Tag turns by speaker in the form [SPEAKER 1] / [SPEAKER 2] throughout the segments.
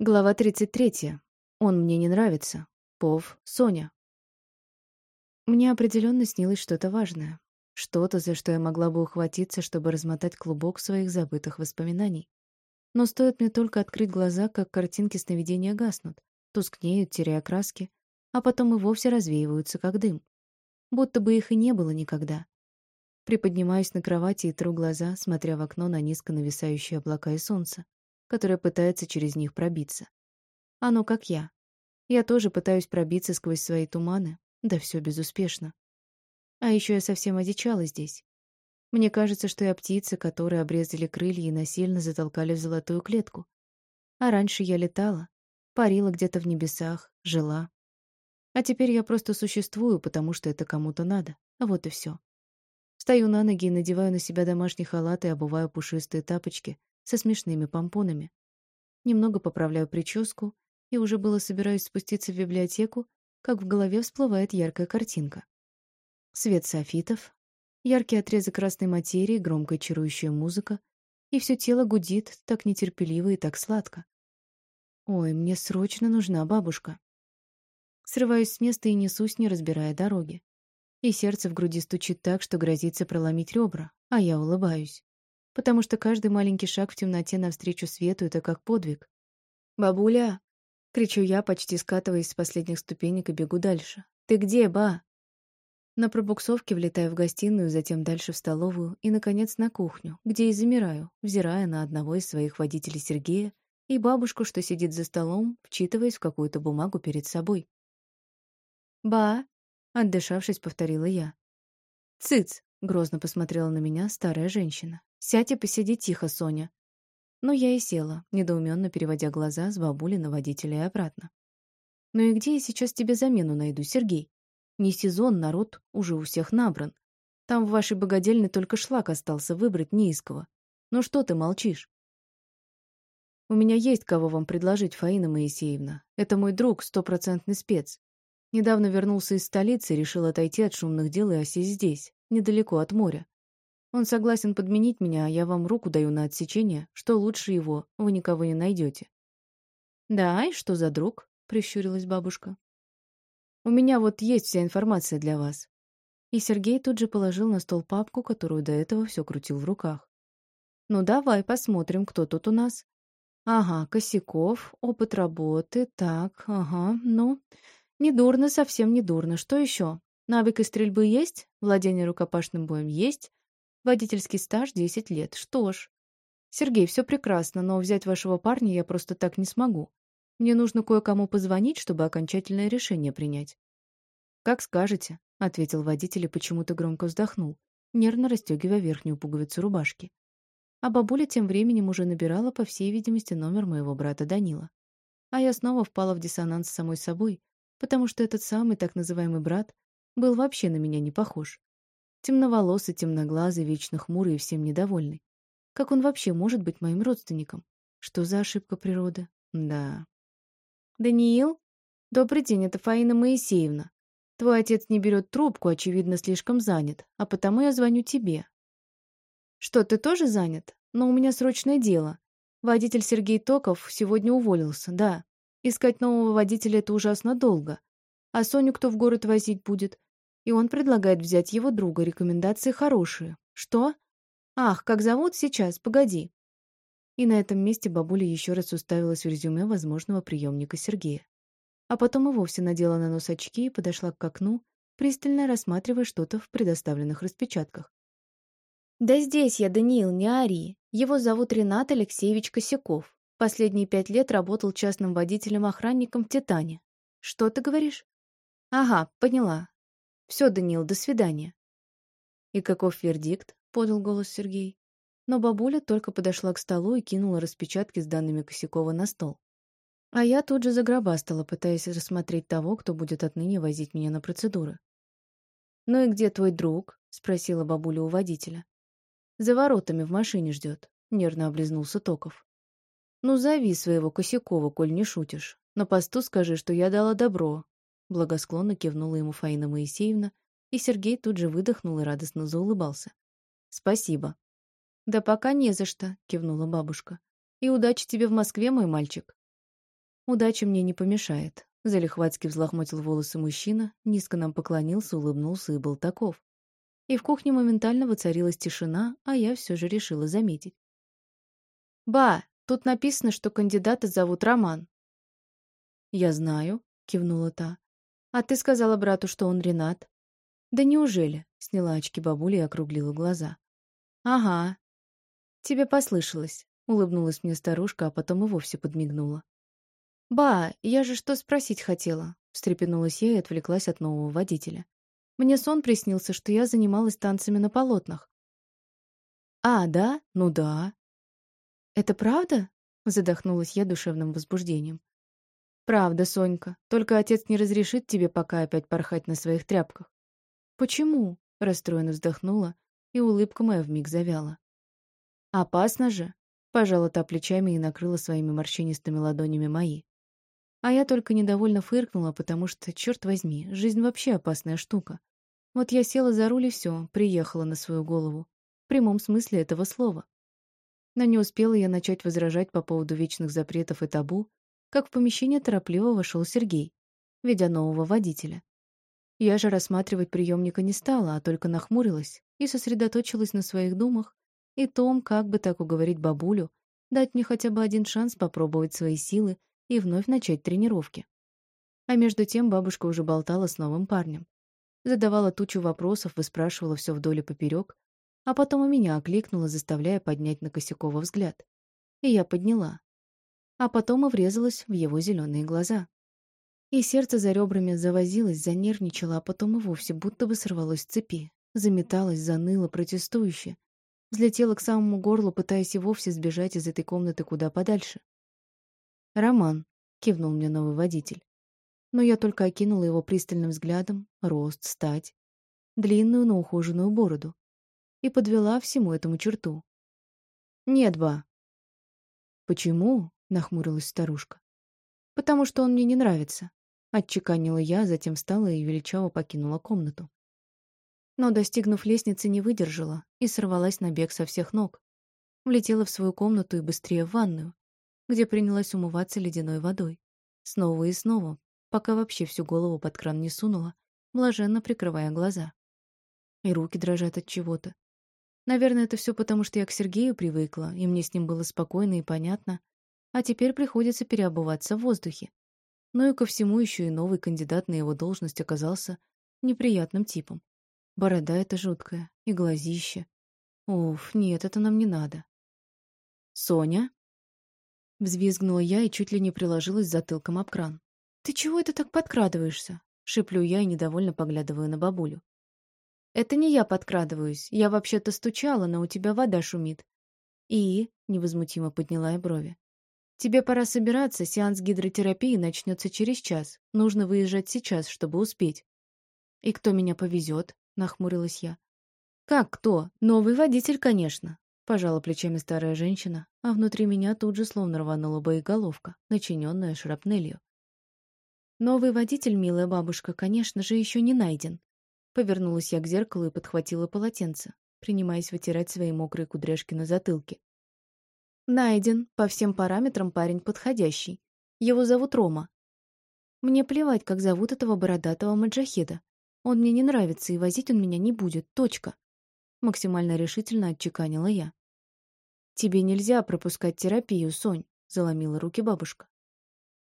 [SPEAKER 1] Глава 33. Он мне не нравится. Пов, Соня. Мне определенно снилось что-то важное. Что-то, за что я могла бы ухватиться, чтобы размотать клубок своих забытых воспоминаний. Но стоит мне только открыть глаза, как картинки сновидения гаснут, тускнеют, теряя краски, а потом и вовсе развеиваются, как дым. Будто бы их и не было никогда. Приподнимаюсь на кровати и тру глаза, смотря в окно на низко нависающие облака и солнце которое пытается через них пробиться. Оно как я. Я тоже пытаюсь пробиться сквозь свои туманы, да все безуспешно. А еще я совсем одичала здесь. Мне кажется, что я птица, которые обрезали крылья и насильно затолкали в золотую клетку. А раньше я летала, парила где-то в небесах, жила. А теперь я просто существую, потому что это кому-то надо. Вот и все. Встаю на ноги и надеваю на себя домашний халат и обуваю пушистые тапочки, со смешными помпонами. Немного поправляю прическу и уже было собираюсь спуститься в библиотеку, как в голове всплывает яркая картинка. Свет софитов, яркий отрезок красной материи, громкая чарующая музыка, и все тело гудит так нетерпеливо и так сладко. Ой, мне срочно нужна бабушка. Срываюсь с места и несусь, не разбирая дороги. И сердце в груди стучит так, что грозится проломить ребра, а я улыбаюсь потому что каждый маленький шаг в темноте навстречу свету — это как подвиг. «Бабуля!» — кричу я, почти скатываясь с последних ступенек и бегу дальше. «Ты где, ба?» На пробуксовке влетаю в гостиную, затем дальше в столовую и, наконец, на кухню, где и замираю, взирая на одного из своих водителей Сергея и бабушку, что сидит за столом, вчитываясь в какую-то бумагу перед собой. «Ба!» — отдышавшись, повторила я. «Цыц!» — грозно посмотрела на меня старая женщина. «Сядь и посиди тихо, Соня». Но я и села, недоуменно переводя глаза с бабули на водителя и обратно. «Ну и где я сейчас тебе замену найду, Сергей? Не сезон, народ уже у всех набран. Там в вашей богадельне только шлак остался выбрать неиского. Ну что ты молчишь?» «У меня есть кого вам предложить, Фаина Моисеевна. Это мой друг, стопроцентный спец. Недавно вернулся из столицы решил отойти от шумных дел и осесть здесь, недалеко от моря. Он согласен подменить меня, а я вам руку даю на отсечение, что лучше его вы никого не найдете. «Да, и что за друг?» — прищурилась бабушка. «У меня вот есть вся информация для вас». И Сергей тут же положил на стол папку, которую до этого все крутил в руках. «Ну давай посмотрим, кто тут у нас». «Ага, Косяков, опыт работы, так, ага, ну, недурно, совсем недурно. Что еще? Навык стрельбы есть? Владение рукопашным боем есть? Водительский стаж 10 лет. Что ж. Сергей, все прекрасно, но взять вашего парня я просто так не смогу. Мне нужно кое-кому позвонить, чтобы окончательное решение принять. Как скажете, ответил водитель и почему-то громко вздохнул, нервно расстегивая верхнюю пуговицу рубашки. А бабуля тем временем уже набирала, по всей видимости, номер моего брата Данила. А я снова впала в диссонанс с самой собой, потому что этот самый так называемый брат был вообще на меня не похож. Темноволосый, темноглазый, вечно хмурый и всем недовольный. Как он вообще может быть моим родственником? Что за ошибка природы? Да. «Даниил? Добрый день, это Фаина Моисеевна. Твой отец не берет трубку, очевидно, слишком занят, а потому я звоню тебе». «Что, ты тоже занят? Но у меня срочное дело. Водитель Сергей Токов сегодня уволился, да. Искать нового водителя — это ужасно долго. А Соню кто в город возить будет? И он предлагает взять его друга, рекомендации хорошие. Что? Ах, как зовут сейчас? Погоди. И на этом месте бабуля еще раз уставилась в резюме возможного приемника Сергея. А потом и вовсе надела на нос очки и подошла к окну, пристально рассматривая что-то в предоставленных распечатках. «Да здесь я, Даниил, не Ари. Его зовут Ренат Алексеевич Косяков. Последние пять лет работал частным водителем-охранником в «Титане». Что ты говоришь?» «Ага, поняла. Все, Даниил, до свидания. И каков вердикт? подал голос Сергей. Но бабуля только подошла к столу и кинула распечатки с данными Косякова на стол. А я тут же загробастала, пытаясь рассмотреть того, кто будет отныне возить меня на процедуры. «Ну и где твой друг?» — спросила бабуля у водителя. «За воротами в машине ждет», — нервно облизнулся Токов. «Ну, зови своего Косякова, коль не шутишь. На посту скажи, что я дала добро, Благосклонно кивнула ему Фаина Моисеевна, и Сергей тут же выдохнул и радостно заулыбался. «Спасибо». «Да пока не за что», — кивнула бабушка. «И удачи тебе в Москве, мой мальчик». Удача мне не помешает. Залихватски взлохмотил волосы мужчина, низко нам поклонился, улыбнулся и был таков. И в кухне моментально воцарилась тишина, а я все же решила заметить. «Ба, тут написано, что кандидата зовут Роман». «Я знаю», — кивнула та. «А ты сказала брату, что он Ренат?» «Да неужели?» — сняла очки бабуля и округлила глаза. «Ага. Тебе послышалось», — улыбнулась мне старушка, а потом и вовсе подмигнула. «Ба, я же что спросить хотела?» — встрепенулась я и отвлеклась от нового водителя. «Мне сон приснился, что я занималась танцами на полотнах». «А, да? Ну да». «Это правда?» — задохнулась я душевным возбуждением. «Правда, Сонька. Только отец не разрешит тебе пока опять порхать на своих тряпках». «Почему?» — расстроенно вздохнула, и улыбка моя вмиг завяла. «Опасно же!» — пожала та плечами и накрыла своими морщинистыми ладонями мои. А я только недовольно фыркнула, потому что, черт возьми, жизнь вообще опасная штука. Вот я села за руль и все, приехала на свою голову. В прямом смысле этого слова. Но не успела я начать возражать по поводу вечных запретов и табу, как в помещение торопливо вошел Сергей, ведя нового водителя. Я же рассматривать приемника не стала, а только нахмурилась и сосредоточилась на своих думах и том, как бы так уговорить бабулю, дать мне хотя бы один шанс попробовать свои силы и вновь начать тренировки. А между тем бабушка уже болтала с новым парнем. Задавала тучу вопросов, выспрашивала все вдоль и поперек, а потом и меня окликнула, заставляя поднять на Косякова взгляд. И я подняла. А потом и врезалась в его зеленые глаза. И сердце за ребрами завозилось, занервничало, а потом и вовсе будто бы сорвалось с цепи. Заметалось, заныло, протестующе. Взлетело к самому горлу, пытаясь и вовсе сбежать из этой комнаты куда подальше. «Роман», — кивнул мне новый водитель. Но я только окинула его пристальным взглядом, рост, стать, длинную, но ухоженную бороду. И подвела всему этому черту. «Нет, ба». «Почему?» — нахмурилась старушка. «Потому что он мне не нравится», — отчеканила я, затем встала и величаво покинула комнату. Но, достигнув лестницы, не выдержала и сорвалась на бег со всех ног. Влетела в свою комнату и быстрее в ванную, где принялась умываться ледяной водой. Снова и снова, пока вообще всю голову под кран не сунула, блаженно прикрывая глаза. И руки дрожат от чего-то. Наверное, это все потому, что я к Сергею привыкла, и мне с ним было спокойно и понятно, а теперь приходится переобуваться в воздухе. Ну и ко всему еще и новый кандидат на его должность оказался неприятным типом. Борода эта жуткая, и глазище. Уф, нет, это нам не надо. «Соня?» Взвизгнула я и чуть ли не приложилась затылком об кран. «Ты чего это так подкрадываешься?» — шиплю я и недовольно поглядываю на бабулю. «Это не я подкрадываюсь. Я вообще-то стучала, но у тебя вода шумит». «И?» — невозмутимо подняла я брови. «Тебе пора собираться, сеанс гидротерапии начнется через час. Нужно выезжать сейчас, чтобы успеть». «И кто меня повезет?» — нахмурилась я. «Как кто? Новый водитель, конечно. Пожала плечами старая женщина, а внутри меня тут же словно рванула боеголовка, начиненная шрапнелью. «Новый водитель, милая бабушка, конечно же, еще не найден». Повернулась я к зеркалу и подхватила полотенце, принимаясь вытирать свои мокрые кудряшки на затылке. «Найден. По всем параметрам парень подходящий. Его зовут Рома. Мне плевать, как зовут этого бородатого маджахеда. Он мне не нравится, и возить он меня не будет. Точка». Максимально решительно отчеканила я. «Тебе нельзя пропускать терапию, Сонь», — заломила руки бабушка.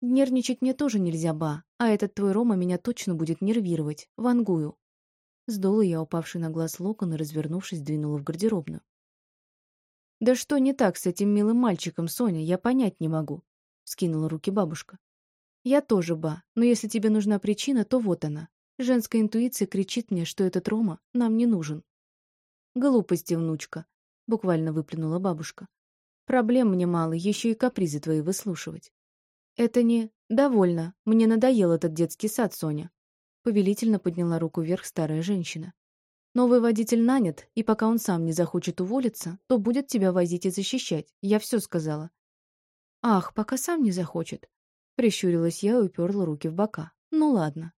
[SPEAKER 1] «Нервничать мне тоже нельзя, ба, а этот твой Рома меня точно будет нервировать. Вангую». Сдула я упавший на глаз локон и, развернувшись, двинула в гардеробную. «Да что не так с этим милым мальчиком, Соня, я понять не могу», — скинула руки бабушка. «Я тоже, ба, но если тебе нужна причина, то вот она. Женская интуиция кричит мне, что этот Рома нам не нужен». «Глупости, внучка», буквально выплюнула бабушка. Проблем мне мало, еще и капризы твои выслушивать. Это не... Довольно. Мне надоел этот детский сад, Соня. Повелительно подняла руку вверх старая женщина. Новый водитель нанят, и пока он сам не захочет уволиться, то будет тебя возить и защищать. Я все сказала. Ах, пока сам не захочет. Прищурилась я и уперла руки в бока. Ну ладно.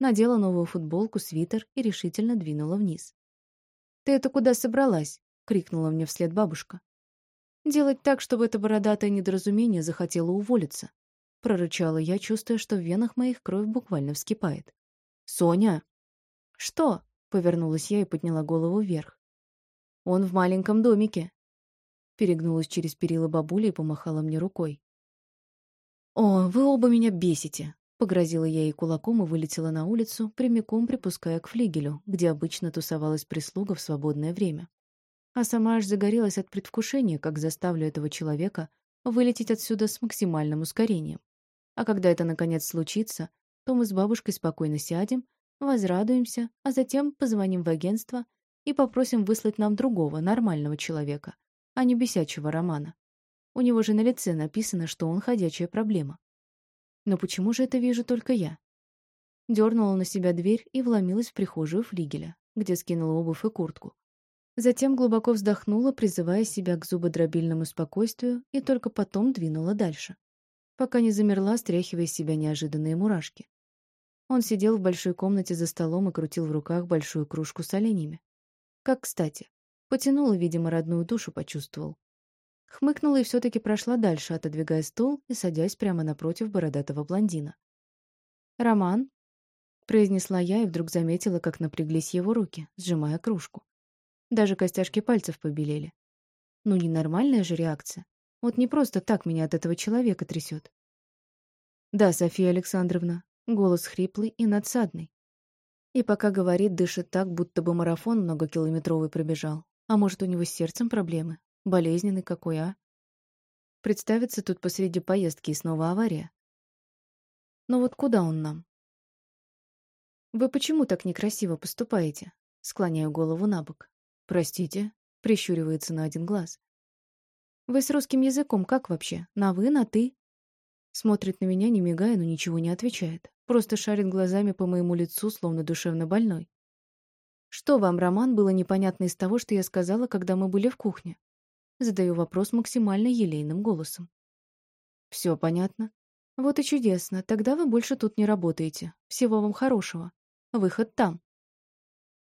[SPEAKER 1] Надела новую футболку, свитер и решительно двинула вниз. «Ты это куда собралась?» — крикнула мне вслед бабушка. «Делать так, чтобы это бородатое недоразумение захотело уволиться», прорычала я, чувствуя, что в венах моих кровь буквально вскипает. «Соня!» «Что?» — повернулась я и подняла голову вверх. «Он в маленьком домике». Перегнулась через перила бабуля и помахала мне рукой. «О, вы оба меня бесите!» Погрозила я ей кулаком и вылетела на улицу, прямиком припуская к флигелю, где обычно тусовалась прислуга в свободное время. А сама аж загорелась от предвкушения, как заставлю этого человека вылететь отсюда с максимальным ускорением. А когда это наконец случится, то мы с бабушкой спокойно сядем, возрадуемся, а затем позвоним в агентство и попросим выслать нам другого, нормального человека, а не бесячего Романа. У него же на лице написано, что он ходячая проблема. Но почему же это вижу только я? Дернула на себя дверь и вломилась в прихожую флигеля, где скинула обувь и куртку. Затем глубоко вздохнула, призывая себя к зубодробильному спокойствию, и только потом двинула дальше, пока не замерла, стряхивая из себя неожиданные мурашки. Он сидел в большой комнате за столом и крутил в руках большую кружку с оленями. Как кстати. Потянула, видимо, родную душу почувствовал. Хмыкнула и все-таки прошла дальше, отодвигая стул и садясь прямо напротив бородатого блондина. «Роман?» — произнесла я и вдруг заметила, как напряглись его руки, сжимая кружку. Даже костяшки пальцев побелели. Ну, ненормальная же реакция. Вот не просто так меня от этого человека трясет. «Да, София Александровна», — голос хриплый и надсадный. И пока говорит, дышит так, будто бы марафон многокилометровый пробежал. А может, у него с сердцем проблемы? Болезненный какой, а? Представится тут посреди поездки и снова авария. Но вот куда он нам? Вы почему так некрасиво поступаете? Склоняю голову на бок. Простите, прищуривается на один глаз. Вы с русским языком как вообще? На «вы», на «ты»? Смотрит на меня, не мигая, но ничего не отвечает. Просто шарит глазами по моему лицу, словно душевно больной. Что вам, Роман, было непонятно из того, что я сказала, когда мы были в кухне? Задаю вопрос максимально елейным голосом. Все понятно. Вот и чудесно. Тогда вы больше тут не работаете. Всего вам хорошего. Выход там.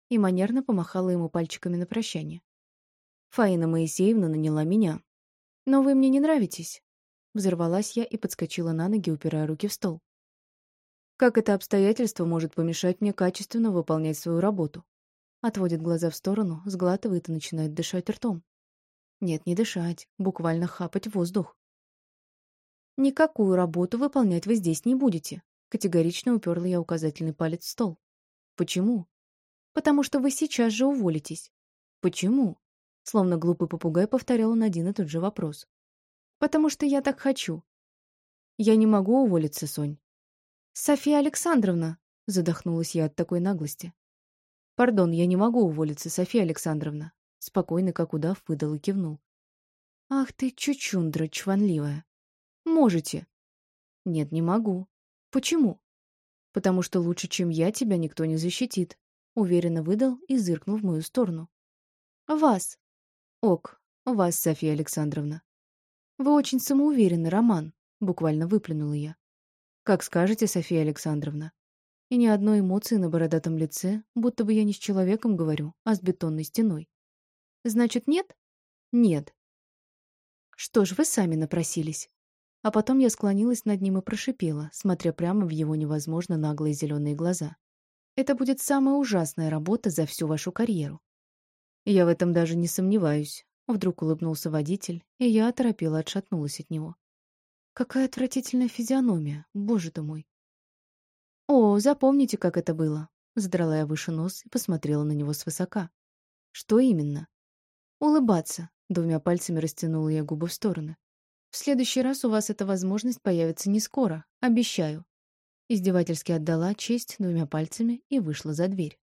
[SPEAKER 1] И манерно помахала ему пальчиками на прощание. Фаина Моисеевна наняла меня. Но вы мне не нравитесь. Взорвалась я и подскочила на ноги, упирая руки в стол. Как это обстоятельство может помешать мне качественно выполнять свою работу? Отводит глаза в сторону, сглатывает и начинает дышать ртом. Нет, не дышать, буквально хапать воздух. «Никакую работу выполнять вы здесь не будете», — категорично уперла я указательный палец в стол. «Почему?» «Потому что вы сейчас же уволитесь». «Почему?» Словно глупый попугай повторял он один и тот же вопрос. «Потому что я так хочу». «Я не могу уволиться, Сонь». «София Александровна!» — задохнулась я от такой наглости. «Пардон, я не могу уволиться, София Александровна. Спокойно, как удав, выдал и кивнул. «Ах ты, чучундра чванливая! Можете!» «Нет, не могу. Почему?» «Потому что лучше, чем я, тебя никто не защитит», — уверенно выдал и зыркнул в мою сторону. «Вас!» «Ок, вас, Софья Александровна». «Вы очень самоуверенны, Роман», — буквально выплюнула я. «Как скажете, София Александровна». И ни одной эмоции на бородатом лице, будто бы я не с человеком говорю, а с бетонной стеной. Значит, нет? Нет. Что ж, вы сами напросились. А потом я склонилась над ним и прошипела, смотря прямо в его невозможно наглые зеленые глаза. Это будет самая ужасная работа за всю вашу карьеру. Я в этом даже не сомневаюсь. Вдруг улыбнулся водитель, и я оторопела отшатнулась от него. Какая отвратительная физиономия, боже ты мой. О, запомните, как это было. Задрала я выше нос и посмотрела на него свысока. Что именно? Улыбаться. Двумя пальцами растянула я губы в стороны. В следующий раз у вас эта возможность появится не скоро, обещаю. Издевательски отдала честь двумя пальцами и вышла за дверь.